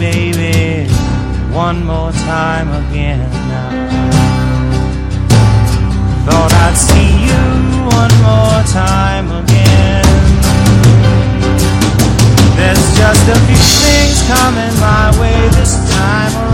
baby, one more time again now. Thought I'd see you one more time again. There's just a few things coming my way this time around.